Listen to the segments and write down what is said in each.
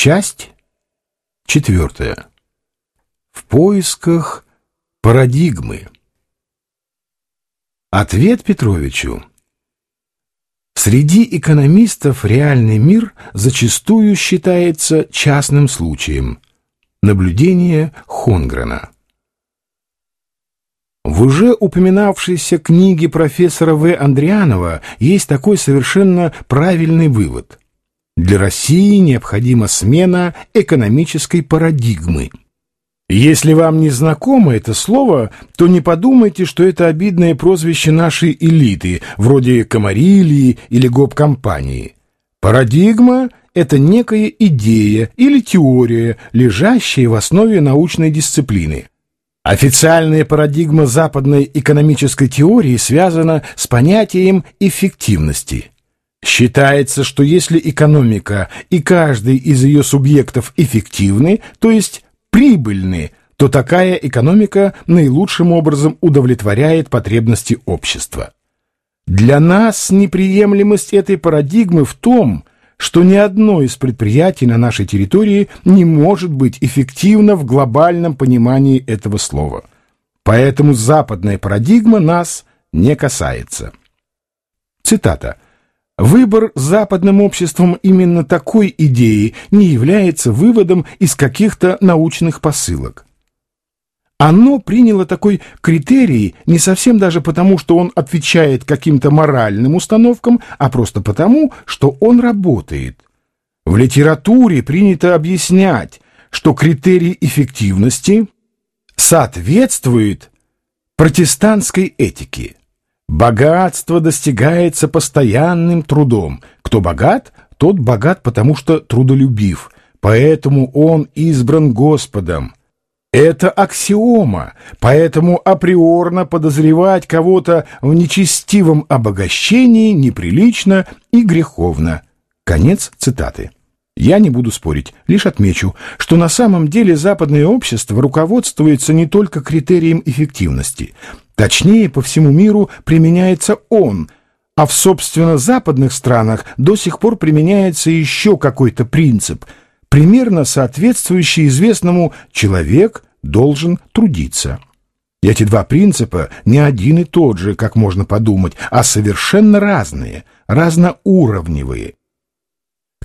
Часть четвертая. В поисках парадигмы. Ответ Петровичу. Среди экономистов реальный мир зачастую считается частным случаем. Наблюдение Хонгрена. В уже упоминавшейся книге профессора В. Андрианова есть такой совершенно правильный вывод. Для России необходима смена экономической парадигмы – если вам не знакомо это слово, то не подумайте, что это обидное прозвище нашей элиты, вроде комарилии или гоп-компании. Парадигма – это некая идея или теория, лежащая в основе научной дисциплины. Официальная парадигма западной экономической теории связана с понятием эффективности. Считается, что если экономика и каждый из ее субъектов эффективны, то есть прибыльны, то такая экономика наилучшим образом удовлетворяет потребности общества. Для нас неприемлемость этой парадигмы в том, что ни одно из предприятий на нашей территории не может быть эффективно в глобальном понимании этого слова. Поэтому западная парадигма нас не касается. Цитата. Выбор западным обществом именно такой идеи не является выводом из каких-то научных посылок. Оно приняло такой критерий не совсем даже потому, что он отвечает каким-то моральным установкам, а просто потому, что он работает. В литературе принято объяснять, что критерий эффективности соответствует протестантской этике. Богатство достигается постоянным трудом. Кто богат, тот богат, потому что трудолюбив, поэтому он избран Господом. Это аксиома, поэтому априорно подозревать кого-то в нечестивом обогащении неприлично и греховно. Конец цитаты. Я не буду спорить, лишь отмечу, что на самом деле западное общество руководствуется не только критерием эффективности. Точнее, по всему миру применяется он, а в, собственно, западных странах до сих пор применяется еще какой-то принцип, примерно соответствующий известному «человек должен трудиться». Эти два принципа не один и тот же, как можно подумать, а совершенно разные, разноуровневые.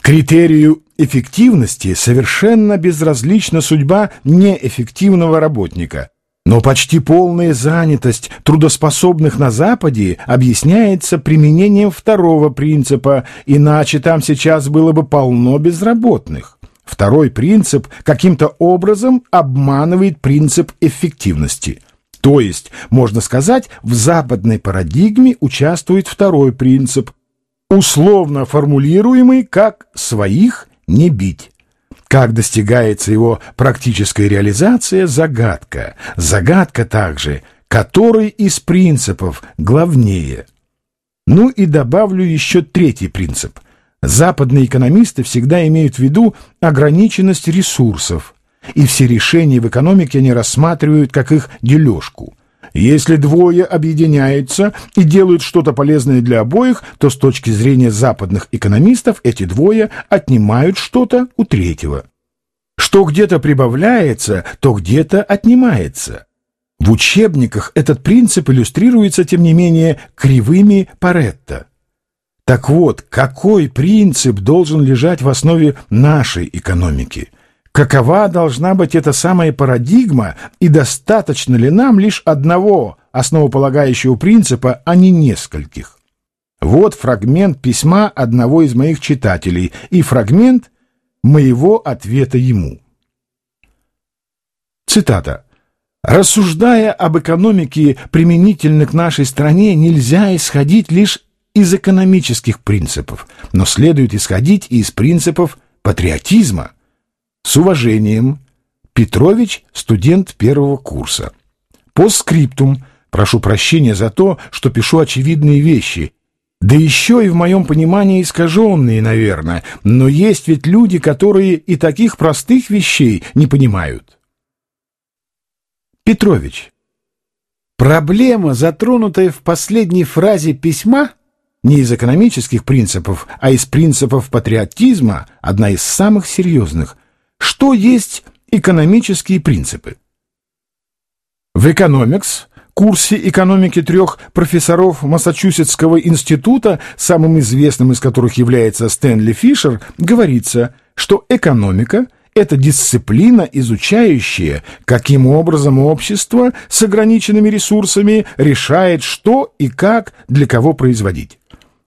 Критерию эффективности совершенно безразлична судьба неэффективного работника. Но почти полная занятость трудоспособных на Западе объясняется применением второго принципа, иначе там сейчас было бы полно безработных. Второй принцип каким-то образом обманывает принцип эффективности. То есть, можно сказать, в западной парадигме участвует второй принцип – условно формулируемый как «своих не бить». Как достигается его практическая реализация – загадка. Загадка также, который из принципов главнее. Ну и добавлю еще третий принцип. Западные экономисты всегда имеют в виду ограниченность ресурсов, и все решения в экономике они рассматривают как их дележку – если двое объединяются и делают что-то полезное для обоих, то с точки зрения западных экономистов эти двое отнимают что-то у третьего. Что где-то прибавляется, то где-то отнимается. В учебниках этот принцип иллюстрируется, тем не менее, кривыми Паретта. Так вот, какой принцип должен лежать в основе нашей экономики – Какова должна быть эта самая парадигма и достаточно ли нам лишь одного основополагающего принципа, а не нескольких? Вот фрагмент письма одного из моих читателей и фрагмент моего ответа ему. Цитата. «Рассуждая об экономике применительно к нашей стране, нельзя исходить лишь из экономических принципов, но следует исходить и из принципов патриотизма». С уважением, Петрович, студент первого курса. По скриптум, прошу прощения за то, что пишу очевидные вещи, да еще и в моем понимании искаженные, наверное, но есть ведь люди, которые и таких простых вещей не понимают. Петрович. Проблема, затронутая в последней фразе письма, не из экономических принципов, а из принципов патриотизма, одна из самых серьезных. Что есть экономические принципы? В «Экономикс» курсе экономики трех профессоров Массачусетского института, самым известным из которых является Стэнли Фишер, говорится, что экономика – это дисциплина, изучающая, каким образом общество с ограниченными ресурсами решает, что и как для кого производить.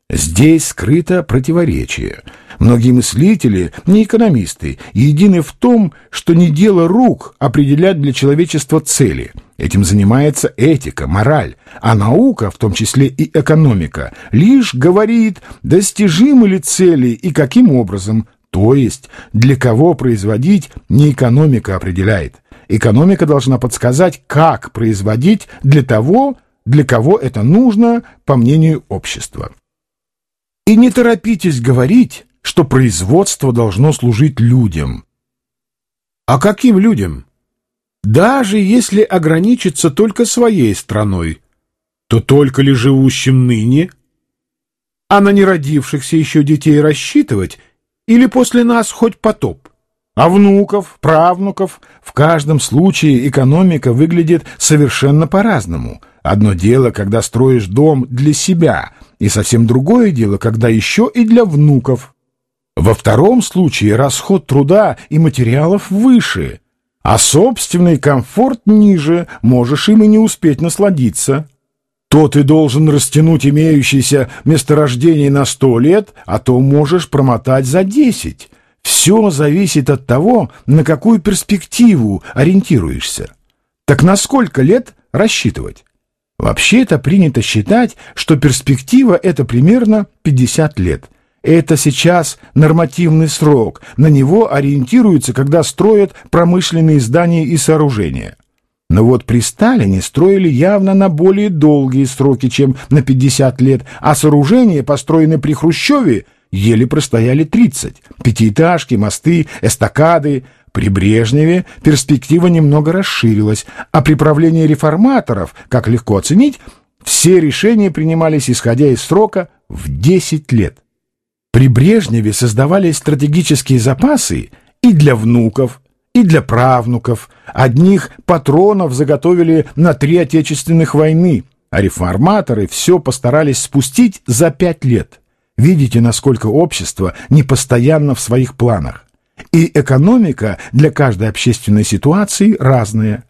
Здесь скрыто противоречие. Многие мыслители, не экономисты, едины в том, что не дело рук определять для человечества цели. Этим занимается этика, мораль, а наука, в том числе и экономика, лишь говорит, достижимы ли цели и каким образом, то есть для кого производить не экономика определяет. Экономика должна подсказать, как производить для того, для кого это нужно, по мнению общества. И не торопитесь говорить, что производство должно служить людям. А каким людям? Даже если ограничиться только своей страной, то только ли живущим ныне? А на неродившихся еще детей рассчитывать или после нас хоть потоп? А внуков, правнуков, в каждом случае экономика выглядит совершенно по-разному. Одно дело, когда строишь дом для себя, и совсем другое дело, когда еще и для внуков. Во втором случае расход труда и материалов выше, а собственный комфорт ниже, можешь им и не успеть насладиться. То ты должен растянуть имеющееся месторождение на сто лет, а то можешь промотать за десять. Все зависит от того, на какую перспективу ориентируешься. Так на сколько лет рассчитывать? Вообще-то принято считать, что перспектива — это примерно 50 лет. Это сейчас нормативный срок, на него ориентируются, когда строят промышленные здания и сооружения. Но вот при Сталине строили явно на более долгие сроки, чем на 50 лет, а сооружения, построенные при Хрущеве, еле простояли 30. Пятиэтажки, мосты, эстакады. При Брежневе перспектива немного расширилась, а при правлении реформаторов, как легко оценить, все решения принимались исходя из срока в 10 лет. При Брежневе создавались стратегические запасы и для внуков, и для правнуков. Одних патронов заготовили на три отечественных войны, а реформаторы все постарались спустить за пять лет. Видите, насколько общество непостоянно в своих планах. И экономика для каждой общественной ситуации разная.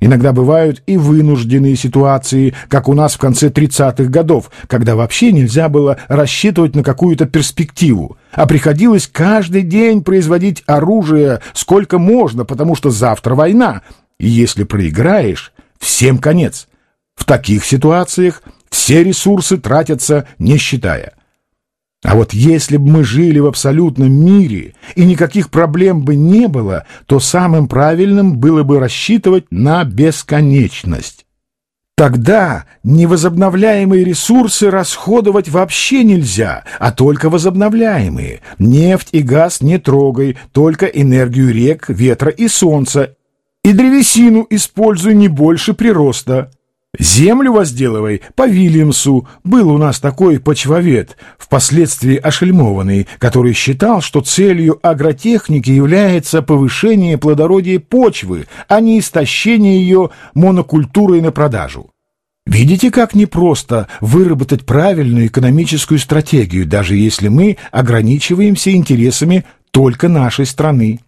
Иногда бывают и вынужденные ситуации, как у нас в конце 30-х годов, когда вообще нельзя было рассчитывать на какую-то перспективу, а приходилось каждый день производить оружие сколько можно, потому что завтра война, и если проиграешь, всем конец. В таких ситуациях все ресурсы тратятся, не считая. А вот если бы мы жили в абсолютном мире и никаких проблем бы не было, то самым правильным было бы рассчитывать на бесконечность. Тогда невозобновляемые ресурсы расходовать вообще нельзя, а только возобновляемые. Нефть и газ не трогай, только энергию рек, ветра и солнца. И древесину используй не больше прироста. Землю возделывай по Вильямсу. Был у нас такой почвовед, впоследствии ошельмованный, который считал, что целью агротехники является повышение плодородия почвы, а не истощение ее монокультурой на продажу. Видите, как непросто выработать правильную экономическую стратегию, даже если мы ограничиваемся интересами только нашей страны.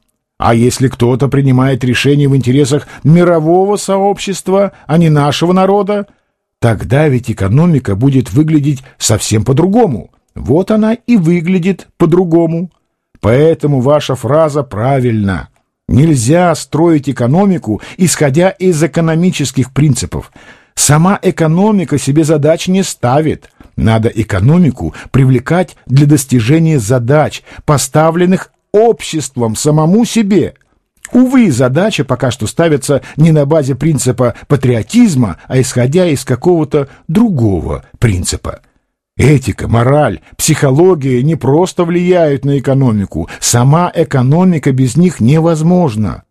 А если кто-то принимает решение в интересах мирового сообщества, а не нашего народа, тогда ведь экономика будет выглядеть совсем по-другому. Вот она и выглядит по-другому. Поэтому ваша фраза правильна. Нельзя строить экономику, исходя из экономических принципов. Сама экономика себе задач не ставит. Надо экономику привлекать для достижения задач, поставленных обществом самому себе. Увы, задача пока что ставится не на базе принципа патриотизма, а исходя из какого-то другого принципа. Этика, мораль, психология не просто влияют на экономику, сама экономика без них невозможна.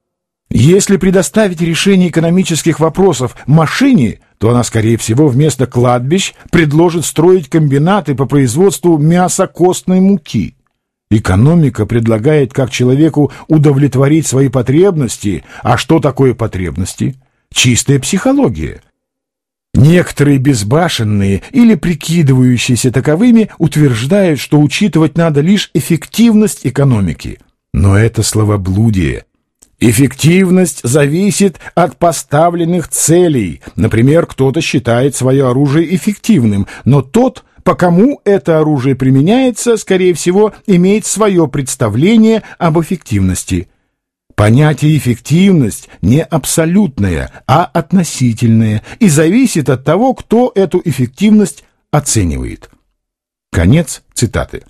Если предоставить решение экономических вопросов машине, то она, скорее всего, вместо кладбищ предложит строить комбинаты по производству мяса костной муки. Экономика предлагает как человеку удовлетворить свои потребности. А что такое потребности? Чистая психология. Некоторые безбашенные или прикидывающиеся таковыми утверждают, что учитывать надо лишь эффективность экономики. Но это словоблудие. Эффективность зависит от поставленных целей. Например, кто-то считает свое оружие эффективным, но тот, по кому это оружие применяется, скорее всего, имеет свое представление об эффективности. Понятие «эффективность» не абсолютное, а относительное и зависит от того, кто эту эффективность оценивает. Конец цитаты.